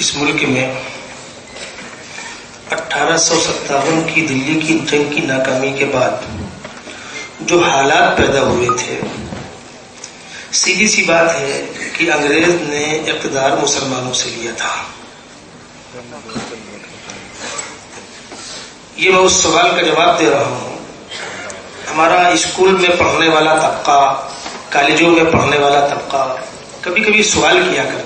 اس ملک میں اٹھارہ سو ستاون کی دلی کی جنگ کی ناکامی کے بعد جو حالات پیدا ہوئے تھے، سیدھی سی بات ہے کہ انگریز نے اقتدار مسلمانوں سے لیا تھا۔ یہ میں اس سوال کا جواب دے رہا ہوں۔ ہمارا اسکول میں پڑھنے والا طبقہ، کالجوں میں پڑھنے والا طبقہ کبھی کبھی سوال کیا کرتا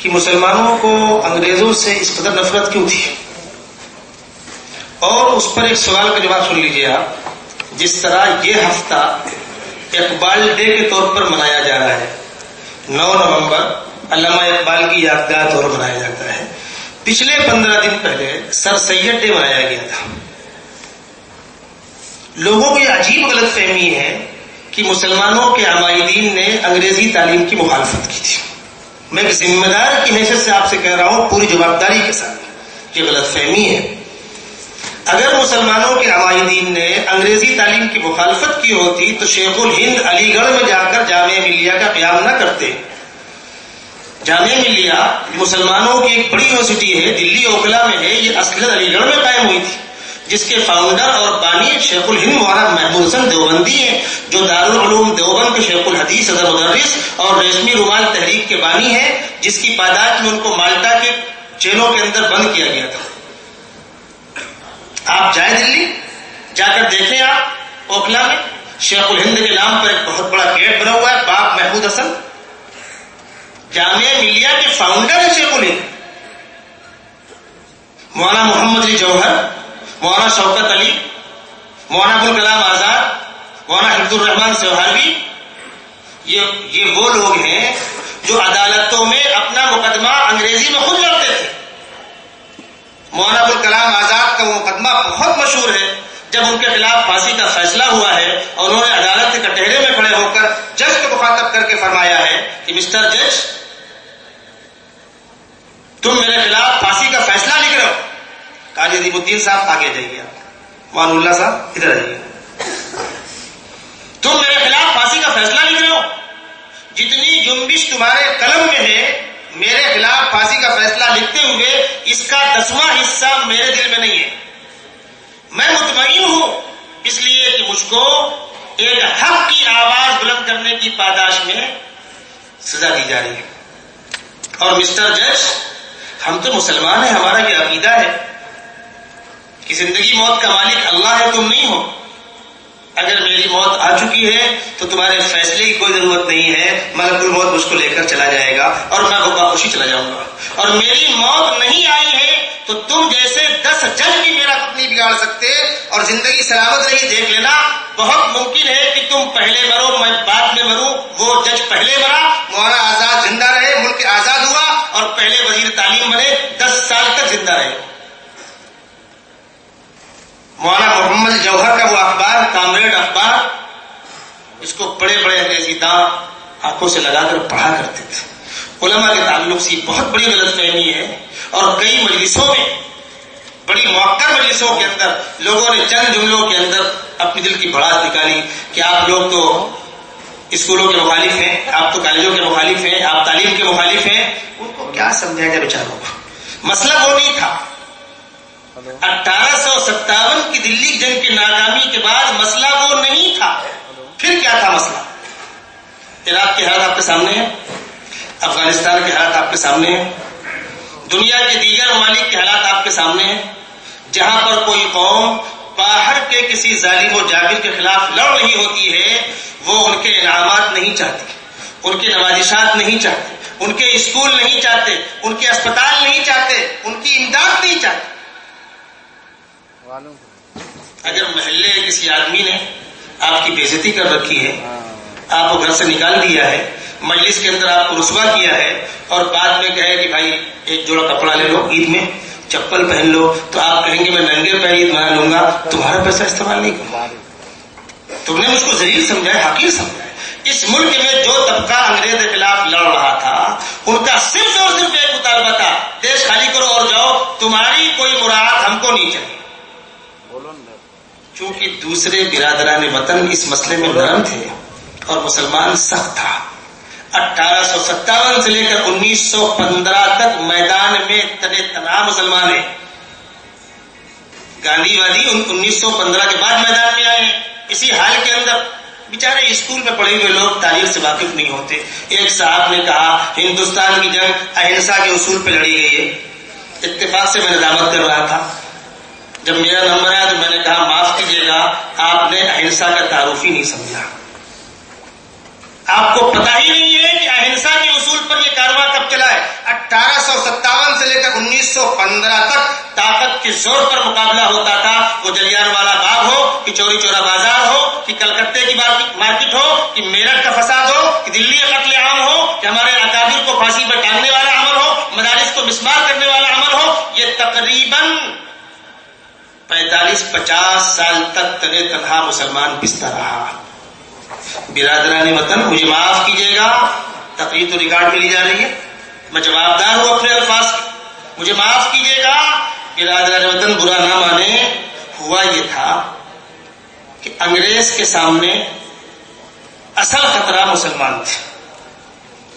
کہ مسلمانوں کو انگریزوں سے اس قدر نفرت کیوں تھی؟ اور اس پر ایک سوال کا جواب سن لیجیے آپ۔ جس طرح یہ ہفتہ اقبال ڈے کے طور پر منایا جا رہا ہے، نو نومبر علامہ اقبال کی یادگار طور منایا جاتا ہے۔ پچھلے پندرہ دن پہلے سر سید ڈے منایا گیا تھا۔ لوگوں کو یہ عجیب غلط فہمی ہے کہ مسلمانوں کے عمائدین نے انگریزی تعلیم کی مخالفت کی تھی۔ میں ایک ذمہ دار کی حیثیت سے آپ سے کہہ رہا ہوں، پوری جوابداری کے ساتھ۔ یہ غلط فہمی ہے۔ اگر مسلمانوں کے عمائدین نے انگریزی تعلیم کی مخالفت کی ہوتی تو شیخ الہند علی گڑھ میں جا کر جامعہ ملیہ کا قیام نہ کرتے۔ جامعہ ملیہ مسلمانوں کی ایک بڑی یونیورسٹی ہے، دلی اوکلا میں ہے، یہ اصل علی گڑھ میں قائم ہوئی تھی۔ جس کے فاؤنڈر اور بانی شیخ الہند مولانا محبوب حسن دیوبندی ہیں، جو دارالعلوم دیوبند کے شیخ الحدیث صدر مدرس اور ریشمی رومال تحریک کے بانی ہیں، جس کی پاداش میں ان کو مالٹا کے جیلوں کے اندر بند کیا گیا تھا۔ آپ جائیں دلی، جا کر دیکھیں آپ اوکھلا میں، شیخ الہند کے نام پر ایک بہت بڑا گیٹ بنا ہوا ہے، باپ محمود حسن۔ جامعہ ملیہ کے فاؤنڈر ہے شیخ الہند۔ مولانا محمد علی جوہر۔ مولانا شوکت علی، مولانا ابو کلام آزاد، مولانا حفظ الرحمان سہاروی یہ وہ لوگ ہیں جو عدالتوں میں اپنا مقدمہ انگریزی میں خود لڑتے تھے۔ مولانا ابو کلام آزاد کا وہ مقدمہ بہت مشہور ہے۔ جب ان کے خلاف پھانسی کا فیصلہ ہوا ہے اور انہوں نے عدالت کے کٹہرے میں کھڑے ہو کر جج کو مخاطب کر کے فرمایا ہے کہ مسٹر جج، تم میرے خلاف پھانسی کا فیصلہ قاضی ادیب الدین صاحب آگے جائیے مان اللہ صاحب، ادھر آئیے۔ تم میرے خلاف پھانسی کا فیصلہ لکھ رہے ہو۔ جتنی جنبش تمہارے قلم میں ہے، میرے خلاف پھانسی کا فیصلہ لکھتے ہوئے اس کا دسواں حصہ میرے دل میں نہیں ہے۔ میں مطمئن ہوں، اس لیے کہ مجھ کو ایک حق کی آواز بلند کرنے کی پاداش میں سزا دی جا رہی ہے۔ اور مسٹر جج، ہم تو مسلمان ہیں، ہمارا یہ عقیدہ ہے۔ کہ زندگی موت کا مالک اللہ ہے، تم نہیں ہو۔ اگر میری موت آ چکی ہے، تو تمہارے فیصلے کی کوئی ضرورت نہیں ہے۔ ملک الموت مجھ کو لے کر چلا جائے گا اور میں ہوگا خوشی چلا جاؤں گا۔ اور میری موت نہیں آئی ہے، تو تم جیسے دس جج بھی میرا کچھ نہیں بگاڑ سکتے اور زندگی سلامت رہی، دیکھ لینا۔ بہت ممکن ہے کہ تم پہلے مرو، میں بعد میں مروں۔ وہ جج پہلے مرا، مولانا آزاد زندہ رہے، ملک آزاد ہوا اور پہلے وزیر تعلیم بنے، دس سال تک زندہ رہے۔ مولانا محمد جوہر کا وہ اخبار کامریڈ اخبار اس کو بڑے بڑے انگریزی داں آنکھوں سے لگا کر پڑھا کرتے تھے۔ علماء کے تعلق سے بہت بڑی غلط فہمی ہے اور کئی مجلسوں میں بڑی موقع مجلسوں کے اندر لوگوں نے چند جملوں کے اندر اپنی دل کی بڑھات نکالی کہ آپ لوگ تو اسکولوں کے مخالف ہیں آپ تو کالجوں کے مخالف ہیں آپ تعلیم کے مخالف ہیں۔ ان کو کیا سمجھایا جائے بیچاروں کو؟ مسئلہ وہ نہیں تھا۔ اٹھارہ سو ستاون کی دلی جنگ کی ناکامی کے بعد مسئلہ وہ نہیں تھا۔ پھر کیا تھا مسئلہ؟ عراق کے حالات آپ کے سامنے ہیں۔ افغانستان کے حالات آپ کے سامنے ہیں۔ دنیا کے دیگر ممالک کے حالات آپ کے سامنے ہیں۔ جہاں پر کوئی قوم باہر کے کسی ظالم و جاگر کے خلاف لڑ رہی ہوتی ہے، وہ ان کے انعامات نہیں چاہتی، ان کے نوازشات نہیں چاہتے ان کے اسکول نہیں چاہتے، ان کے اسپتال نہیں چاہتے، ان کی امداد نہیں چاہتے اگر محلے کسی آدمی نے آپ کی بےزتی کر رکھی ہے آپ کو گھر سے نکال دیا ہے مجلس کے اندر آپ کو رسوا کیا ہے اور بعد میں کہے کہ بھائی ایک جوڑا کپڑا لے لو عید میں چپل پہن لو تو آپ کہیں گے میں ننگے پہ عید منا لوں گا تمہارا پیسہ استعمال نہیں کروں۔ تم نے مجھ کو ذریع سمجھا ہے حقیق سمجھا ہے۔ اس ملک میں جو طبقہ انگریز کے خلاف لڑ رہا تھا ان کا صرف اور صرف ایک مطالبہ تھا دیش خالی کرو اور جاؤ تمہاری کوئی مراحت ہم کو نہیں چاہیے۔ چونکہ دوسرے برادران وطن اس مسئلے میں نرم تھے اور مسلمان سخت تھا۔ اٹھارہ سو ستاون سے لے کر انیس سو پندرہ تک میدان میں تنے تنہا مسلمان ہیں۔ گاندھی وادی انیس سو پندرہ کے بعد میدان میں آئے ہیں۔ اسی حال کے اندر بےچارے اسکول میں پڑھے ہوئے لوگ تاریخ سے واقف نہیں ہوتے۔ ایک صاحب نے کہا، ہندوستان کی جنگ اہنسا کے اصول پہ لڑی گئی ہے۔ اتفاق سے میں نے دعوت کر رہا تھا۔ جب میرا نمبر آیا تو میں نے کہا، معاف کیجیے گا، آپ نے اہنسا کا تعارف ہی نہیں سمجھا۔ آپ کو پتا ہی نہیں ہے کہ اہنسا کے اصول پر یہ کاروبار کب چلا ہے۔ اٹھارہ سو ستاون سے لے کر انیس سو پندرہ تک طاقت کے زور پر مقابلہ ہوتا تھا۔ وہ جلیان والا باغ ہو، کہ چوری چورا بازار ہو، کہ کلکتے کی مارکیٹ ہو، کہ میرٹھ کا فساد ہو، کہ دلی کا قتل عام ہو، کہ ہمارے اکابر کو پھانسی پر ٹانگنے والا عمل ہو، مدارس کو مسمار کرنے والا عمل ہو، یہ تقریباً پینتالیس پچاس سال تک تنے تنہا مسلمان پستا رہا۔ برادران وطن، مجھے معاف کیجیے گا۔ تقریر تو ریکارڈ میں لی جا رہی ہے۔ میں جواب دار ہوں اپنے الفاظ مجھے معاف کیجیے گا۔ برادران وطن، برا نہ مانے۔ ہوا یہ تھا کہ انگریز کے سامنے اصل خطرہ مسلمان تھے۔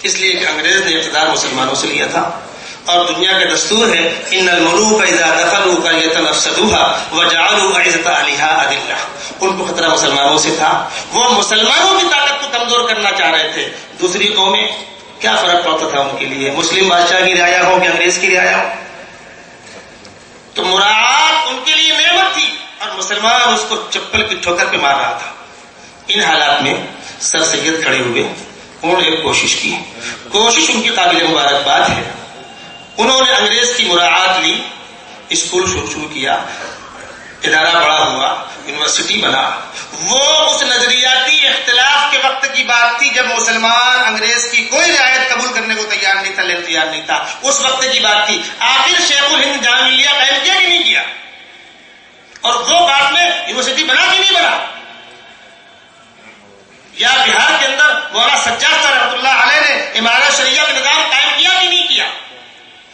اس لیے کہ انگریز نے اقتدار مسلمانوں سے لیا تھا۔ اور دنیا کا دستور ہے ان الملوک اذا دخلوا قرية افسدوها وجعلوا عزت علیہا اذلہ ان کو خطرہ مسلمانوں سے تھا۔ وہ مسلمانوں کی طاقت کو کمزور کرنا چاہ رہے تھے۔ دوسری قومیں کیا فرق پڑتا تھا ان کے لیے؟ مسلم بادشاہ کی رعایا ہو کہ انگریز کی رعایا ہو؟ تو مراعات ان کے لیے نعمت تھی اور مسلمان اس کو چپل کی ٹھوکر پہ مار رہا تھا۔ ان حالات میں سر سید کھڑے ہوئے، انہوں نے ایک کوشش کی۔ کوشش ان کی قابل مبارکباد ہے۔ انہوں نے انگریز کی مراعات لی، اسکول شروع کیا، ادارہ بڑا ہوا، یونیورسٹی بنا۔ وہ اس نظریاتی اختلاف کے وقت کی بات تھی جب مسلمان انگریز کی کوئی رعایت قبول کرنے کو تیار نہیں تھا لینے تیار نہیں تھا۔ اس وقت کی بات تھی۔ آخر شیخ الہند جان لیا قائم کیا کہ نہیں کیا؟ اور وہ بات میں یونیورسٹی بنا کہ نہیں بنا؟ یا بہار کے اندر مولانا سجاد رحمۃ اللہ علیہ نے عمارت شریعہ کا نظام قائم کیا کہ نہیں کیا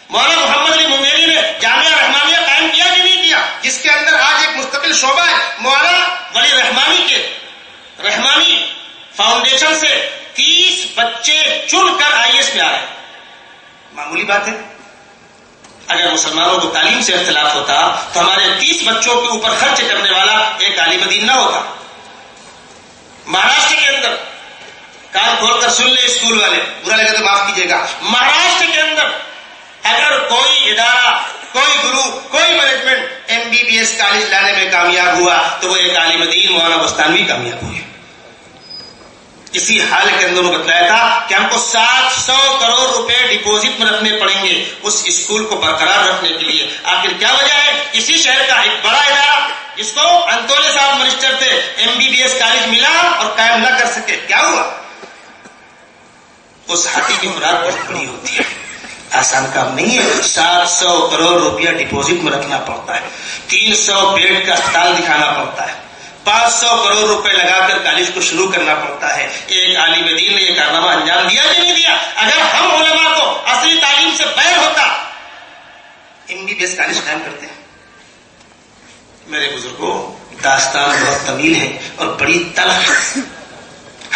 مولانا محمد علی ممیری نے جامعہ رحمانیہ قائم کیا کہ نہیں کیا؟ جس کے اندر آج ایک مستقل شعبہ ہے۔ مولانا ولی رحمانی کے رحمانی فاؤنڈیشن سے تیس بچے چن کر آئی ایس میں آ رہے معمولی بات ہے۔ اگر مسلمانوں کو تعلیم سے اختلاف ہوتا تو ہمارے تیس بچوں کے اوپر خرچ کرنے والا ایک عالم دین نہ ہوتا۔ مہاراشٹر کے اندر کان کھول کر سن لے اسکول والے۔ برا لگے تو معاف کیجیے گا۔ مہاراشٹر کے اندر اگر کوئی ادارہ، کوئی گرو کوئی management M B B S college لانے میں کامیاب ہوا، تو وہ ایک عالم دین مولانا بستان بھی کامیاب ہوئے۔ اسی حال کے اندر بتلایا تھا کہ ہم کو سات سو کروڑ روپے ڈپوزٹ میں رکھنے پڑیں گے اس اسکول کو برقرار رکھنے کے لیے۔ آخر کیا وجہ ہے؟ اسی شہر کا ایک بڑا ادارہ، جس کو انتولے صاحب منسٹر تھے M B B S college ملا اور قائم نہ کر سکے۔ کیا ہوا؟ اس ہاتھی کی مراد بہت بڑی ہوتی ہے۔ آسان کام نہیں ہے۔ سات سو کروڑ روپیہ ڈپوزٹ میں رکھنا پڑتا ہے۔ تین سو بیڈ کا اسپتال دکھانا پڑتا ہے۔ پانچ سو کروڑ روپے لگا کر کالج کو شروع کرنا پڑتا ہے۔ ایک عالم دین نے یہ کارنامہ انجام دیا کہ نہیں دیا؟ اگر ہم علماء کو اصلی تعلیم سے بیر ہوتا۔ M B B S college قائم کرتے ہیں۔ میرے بزرگوں، داستان بہت طویل ہے اور بڑی تلخ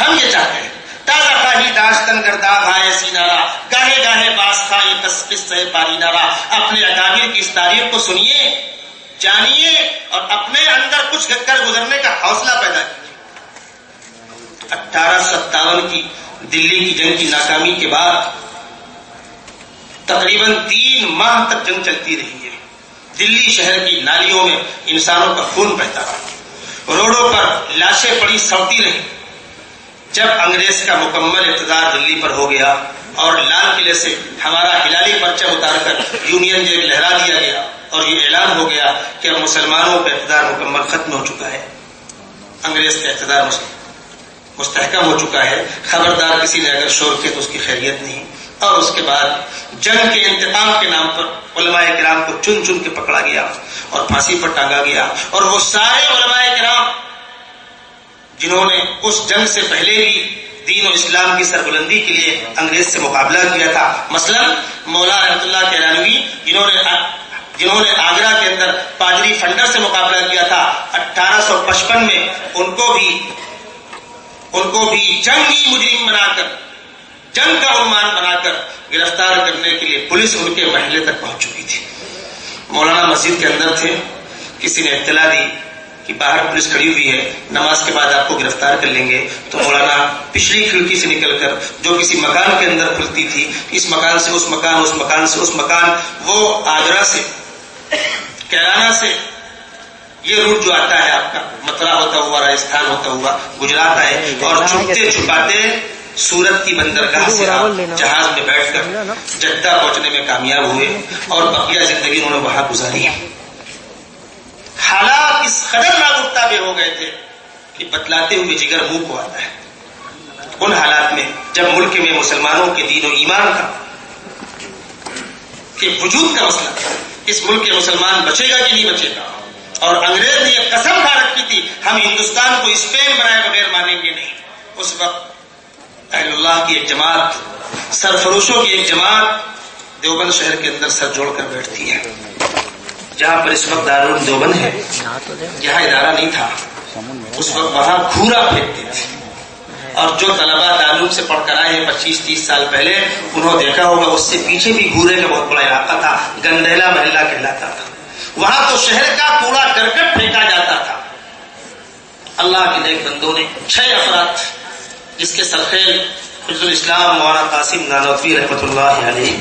ہم یہ چاہتے ہیں تازہ خاہی داشتن گردا بھائے گاہے گاہے تسپس سے پاری نارا۔ اپنے اکابر کی اس تاریخ کو سنیے، جانیے اور اپنے اندر کچھ کر گزرنے کا حوصلہ پیدا کیجیے۔ اٹھارہ ستاون کی دلی کی جنگ کی ناکامی کے بعد تقریباً تین ماہ تک جنگ چلتی رہی ہے۔ دلی شہر کی نالیوں میں انسانوں کا خون بہتا رہا۔ روڈوں پر لاشیں پڑی سڑتی رہی جب انگریز کا مکمل اقتدار دلی پر ہو گیا اور لال قلعے سے ہمارا ہلالی پرچہ اتار کر یونین جیک لہرا دیا گیا اور یہ اعلان ہو گیا کہ اب مسلمانوں کا اقتدار مکمل ختم ہو چکا ہے۔ انگریز کا اقتدار مستحکم ہو چکا ہے۔ خبردار کسی نے اگر شور کیا تو اس کی خیریت نہیں۔ اور اس کے بعد جنگ کے انتقام کے نام پر علماء کرام کو چن چن کے پکڑا گیا اور پھانسی پر ٹانگا گیا اور وہ سارے علماء کرام جنہوں نے اس جنگ سے پہلے بھی دین و اسلام کی سربلندی کے لیے انگریز سے مقابلہ کیا تھا۔ مثلا مولا رحمت اللہ کیرانوی جنہوں نے جنہوں نے آگرہ کے اندر پادری فنڈر سے مقابلہ کیا تھا۔ اٹھارہ سو پچپن میں ان کو بھی، ان کو بھی جنگی مجرم بنا کر جنگ کا عنوان بنا کر گرفتار کرنے کے لیے پولیس ان کے محلے تک پہنچ چکی تھی۔ مولانا مسجد کے اندر تھے، کسی نے اطلاع دی۔ کہ باہر پولیس کھڑی ہوئی ہے نماز کے بعد آپ کو گرفتار کر لیں گے۔ تو مولانا پچھلی کھڑکی سے نکل کر جو کسی مکان کے اندر کھلتی تھی اس مکان سے اس مکان اس مکان سے اس مکان وہ آگرہ سے کیرانہ سے یہ روٹ جو آتا ہے آپ کا مترا ہوتا ہوا راجستھان ہوتا ہوا گجرات آئے اور چھپتے چھپاتے سورت کی بندرگاہ سے جہاز میں بیٹھ کر جدہ پہنچنے میں کامیاب ہوئے اور بقیہ زندگی انہوں نے وہاں گزاری۔ حالات اس قدر ناگفتہ میں ہو گئے تھے کہ بتلاتے ہوئے جگر منہ کو آتا ہے۔ ان حالات میں جب ملک میں مسلمانوں کے دین و ایمان کا کہ وجود کا مسئلہ تھا، اس ملک کے مسلمان بچے گا کہ نہیں بچے گا؟ اور انگریز نے یہ قسم کھا رکھی تھی، ہم ہندوستان کو اسپین بنائے بغیر مانیں گے نہیں۔ اس وقت اہل اللہ کی ایک جماعت، سرفروشوں کی ایک جماعت دیوبند شہر کے اندر سر جوڑ کر بیٹھتی ہے۔ جہاں پر اس وقت دارالعلوم دیوبند ہے جہاں ادارہ نہیں تھا۔ اس وقت وہاں گھورا پھینکتے تھے اور جو طلبا تعلق سے پڑھ کر آئے ہیں پچیس، تیس سال پہلے، انہوں دیکھا ہوگا، اس سے پیچھے بھی گھورے کا بہت بڑا علاقہ تھا، گندیلا محلہ کہلاتا تھا۔ وہاں تو شہر کا کوڑا کرکٹ پھینکا جاتا تھا۔ اللہ کے نیک بندوں نے چھ افراد، جس کے سرخیل حضر الاسلام مولانا قاسم نانوتوی رحمۃ اللہ علیہ،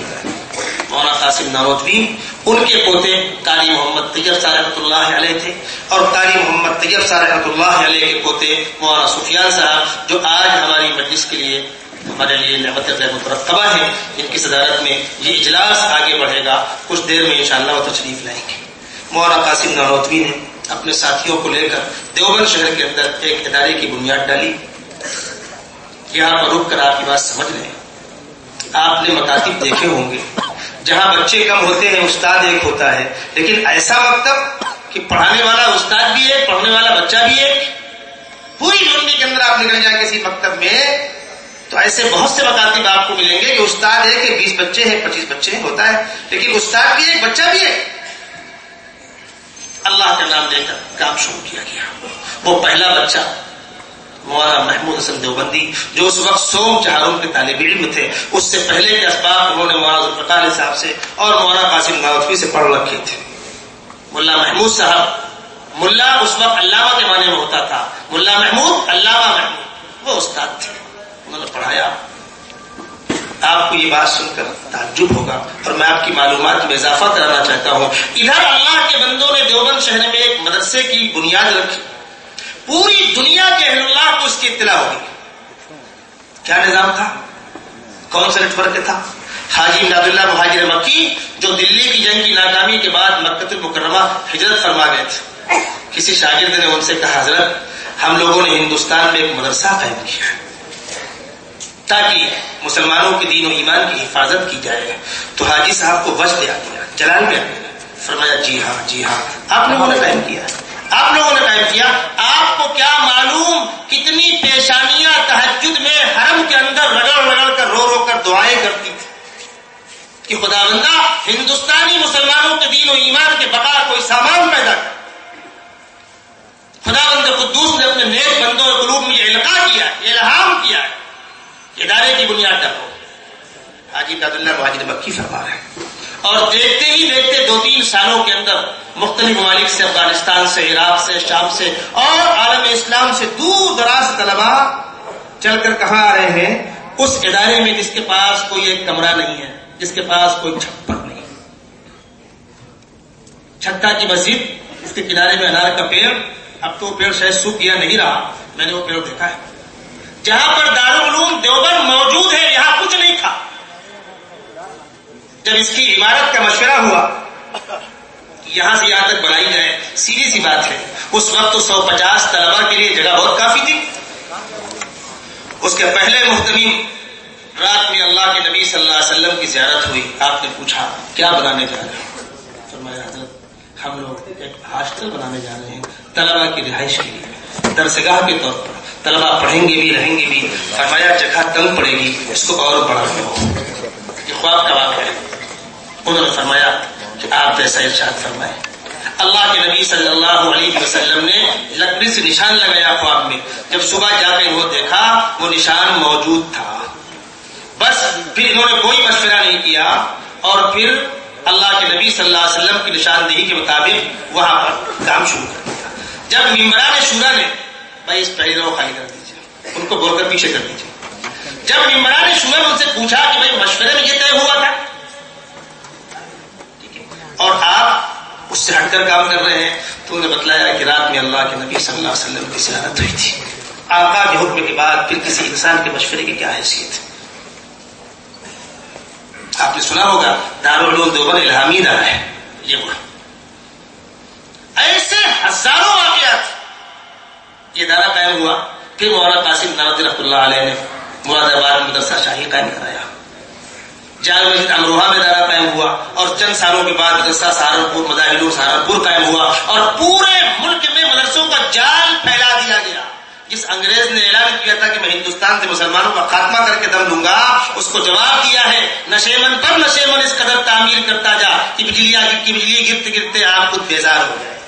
مولانا قاسم نانوتوی ان کے پوتے قاری محمد طیب صاحب رحمۃ اللہ علیہ تھے اور قاری محمد طیب صاحب رحمۃ اللہ علیہ کے پوتے مولانا سفیان صاحب جو آج ہماری مجلس کے لیے ہمارے لیے نعمت مترتبہ ہے جن کی صدارت میں یہ اجلاس آگے بڑھے گا، کچھ دیر میں انشاءاللہ وہ تشریف لائیں گے۔ مولانا قاسم نانوتوی نے اپنے ساتھیوں کو لے کر دیوبند شہر کے اندر ایک ادارے کی بنیاد ڈالی۔ یہاں پر رک کر آپ کی بات سمجھ لیں آپ نے مکاتب دیکھے ہوں گے۔ جہاں بچے کم ہوتے ہیں، استاد ایک ہوتا ہے۔ لیکن ایسا مکتب کہ پڑھانے والا استاد بھی ہے پڑھنے والا بچہ بھی ہے پوری منڈی کے اندر آپ نکل جائیں کسی مکتب میں، تو ایسے بہت سے مکاتب آپ کو ملیں گے کہ استاد ہے کہ بیس بچے ہیں، پچیس بچے ہیں، ہوتا ہے۔ لیکن استاد بھی ایک، بچہ بھی ہے اللہ کا نام لے کر کام شروع کیا گیا۔ وہ پہلا بچہ مولانا محمود حسن دیوبندی، جو اس وقت سوم چہاروں کے طالب علم تھے، اس سے پہلے کے اسباب انہوں نے مولانا ذوالفقار صاحب سے اور مولانا قاسم ناوتوی سے پڑھ رکھے تھے۔ ملا محمود صاحب، ملا اس وقت علامہ کے معنی میں ہوتا تھا۔ ملا محمود، علامہ محمود، وہ استاد تھے۔ انہوں نے پڑھایا۔ آپ کو یہ بات سن کر تعجب ہوگا اور میں آپ کی معلومات میں اضافہ کرانا چاہتا ہوں۔ ادھر اللہ کے بندوں نے دیوبند شہر میں ایک مدرسے کی بنیاد رکھی۔ پوری دنیا کے اہل اللہ کو اس کی اطلاع ہوگی۔ کیا نظام تھا؟ کون سا نیٹ ورک تھا؟ حاجی امداد اللہ مہاجر مکی، جو دلی کی جنگ کی ناکامی کے بعد مکت المکرمہ ہجرت فرما گئے تھے۔ کسی شاگرد نے ان سے کہا، حضرت، ہم لوگوں نے ہندوستان میں ایک مدرسہ قائم کیا تاکہ مسلمانوں کے دین و ایمان کی حفاظت کی جائے۔ تو حاجی صاحب کو وجہ دیا گیا جلال میں فرمایا جی ہاں جی ہاں آپ لوگوں نے قائم کیا آپ لوگوں نے قائم کیا، آپ کو کیا معلوم کتنی پیشانیاں تحجد میں حرم کے اندر رگڑ رگڑ کر رو رو کر دعائیں کرتی تھی کہ خدا بندہ، ہندوستانی مسلمانوں کے دین و ایمان کے بقا کوئی سامان پیدا کر۔ خدا بند قدوس نے اپنے نیک بندوں قلوب میں یہ القاع کیا ہے الہام کیا ہے ادارے کی بنیاد ڈالو حاجی داد اللہ مہاجر مکی فرما رہے ہیں۔ اور دیکھتے ہی دیکھتے دو تین سالوں کے اندر مختلف ممالک سے، افغانستان سے، عراق سے، شام سے اور عالم اسلام سے دور دراز طلبا چل کر کہاں آ رہے ہیں؟ اس ادارے میں جس کے پاس کوئی ایک کمرہ نہیں ہے، جس کے پاس کوئی چھپر نہیں چھٹا کی مسجد، اس کے کنارے میں انار کا پیڑ۔ اب تو پیڑ شاید سوکھ گیا نہیں رہا، میں نے وہ پیڑ دیکھا ہے۔ جہاں پر دارالعلوم دیوبند موجود ہے، یہاں کچھ نہیں تھا۔ جب اس کی عمارت کا مشورہ ہوا یہاں سے یہاں تک بڑھائی جائے سیدھی سی بات ہے۔ اس وقت تو سو پچاس طلبا کے لیے جگہ بہت کافی تھی۔ اس کے پہلے محتمیم رات میں اللہ کے نبی صلی اللہ علیہ وسلم کی زیارت ہوئی۔ آپ نے پوچھا، کیا بنانے جا رہے ہیں؟ فرمایا، حضرت، ہم لوگ ایک ہاسٹل بنانے جا رہے ہیں طلبا کی رہائش کے لیے۔ درسگاہ کے طور پر۔ طلبا پڑھیں گے بھی، رہیں گے بھی۔ فرمایا، جگہ تنگ پڑے گی، اس کو اور بڑھا یہ خواب کا واقعہ ہے۔ انہوں نے فرمایا کہ آپ ایسا ارشاد فرمائے اللہ کے نبی صلی اللہ علیہ وسلم نے لکڑی سے نشان لگایا خواب میں۔ جب صبح جا کے وہ دیکھا، وہ نشان موجود تھا۔ بس پھر انہوں نے کوئی مشورہ نہیں کیا اور پھر اللہ کے نبی صلی اللہ علیہ وسلم کی نشاندہی کے مطابق وہاں پر کام شروع کر دیا۔ جب ممبران شورا نے بھائی اس پہلے کو خالی کر دیجیے، ان کو بول کر پیچھے کر دیجیے۔ جب ممبران شورا نے ان سے پوچھا کہ بھائی مشورے میں یہ طے ہوا تھا اور آپ اس سے ہٹ کر کام کر رہے ہیں۔ تو انہیں بتلایا کہ رات میں اللہ کے نبی صلی اللہ علیہ وسلم کی زیارت ہوئی تھی۔ آقا کے حکم کے بعد پھر کسی انسان کے مشورے کی کیا حیثیت؟ آپ نے سنا ہوگا، دارالعلوم دوبر الہامی دار ہے۔ یہ ہوا ایسے ہزاروں واقعات۔ یہ دارا قائم ہوا پھر مولانا قاسم نارد رحمۃ اللہ علیہ نے مراد آباد مدرسہ شاہی قائم کرایا۔ جامع مسجد امروہا میں دارا قائم ہوا اور چند سالوں کے بعد مدرسہ سہارنپور مداحل سہارنپور قائم ہوا اور پورے ملک میں مدرسوں کا جال پھیلا دیا گیا۔ جس انگریز نے اعلان کیا تھا کہ میں ہندوستان سے مسلمانوں کا خاتمہ کر کے دم دوں گا، اس کو جواب دیا ہے، نشیمن پر نشیمن اس قدر تعمیر کرتا جا کہ بجلیاں کی بجلی گرتے گرتے آپ خود بیزار ہو جائے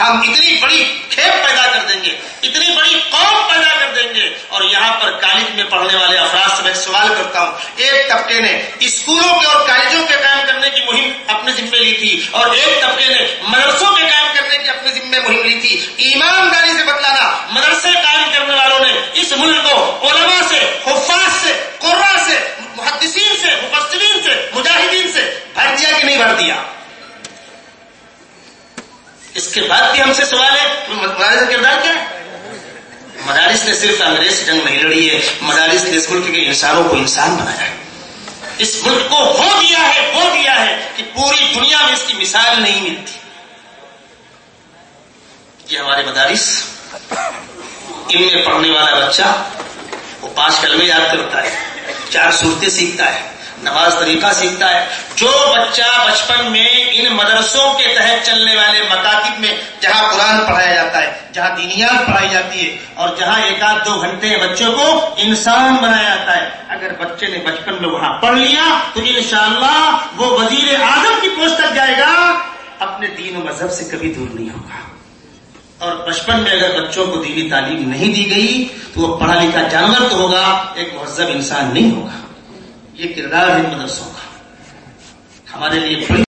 ہم اتنی بڑی کھیپ پیدا کر دیں گے، اتنی بڑی قوم پیدا کر دیں گے۔ اور یہاں پر کالج میں پڑھنے والے افراد سے میں سوال کرتا ہوں۔ ایک طبقے نے اسکولوں کے اور کالجوں کے قائم کرنے کی مہم اپنے ذمے لی تھی اور ایک طبقے نے مدرسوں کے قائم کرنے کی اپنے ذمے مہم لی تھی۔ ایمانداری سے بتلانا، مدرسے قائم کرنے والوں نے اس ملک کو علماء سے، حفاظ سے قرا سے، محدثین سے مفسرین سے مجاہدین سے بھر دیا کہ نہیں بھر دیا اس سے سوال ہے؟ مدارس کا کردار کیا ہے؟ مدارس نے صرف انگریز سے جنگ نہیں لڑی ہے، مدارس نے اس ملک کے انسانوں کو انسان بنایا ہے۔ اس ملک کو ہو دیا ہے ہو دیا ہے کہ پوری دنیا میں اس کی مثال نہیں ملتی۔ یہ ہمارے مدارس، ان میں پڑھنے والا بچہ وہ پانچ کلمے یاد کرتا ہے، چار صورتیں سیکھتا ہے۔ نماز طریقہ سیکھتا ہے۔ جو بچہ بچپن میں ان مدرسوں کے تحت چلنے والے مکاتب میں جہاں قرآن پڑھایا جاتا ہے، جہاں دینیات پڑھائی جاتی ہے، اور جہاں ایک آدھ دو گھنٹے بچوں کو انسان بنایا جاتا ہے۔ اگر بچے نے بچپن میں وہاں پڑھ لیا، تو انشاءاللہ وہ وزیر اعظم کی پوسٹ تک جائے گا۔ اپنے دین و مذہب سے کبھی دور نہیں ہوگا۔ اور بچپن میں اگر بچوں کو دینی تعلیم نہیں دی گئی، تو وہ پڑھا لکھا جانور تو ہوگا، ایک مہذب انسان نہیں ہوگا۔ یہ کردار ہے مدرسوں کا ہمارے لیے بڑی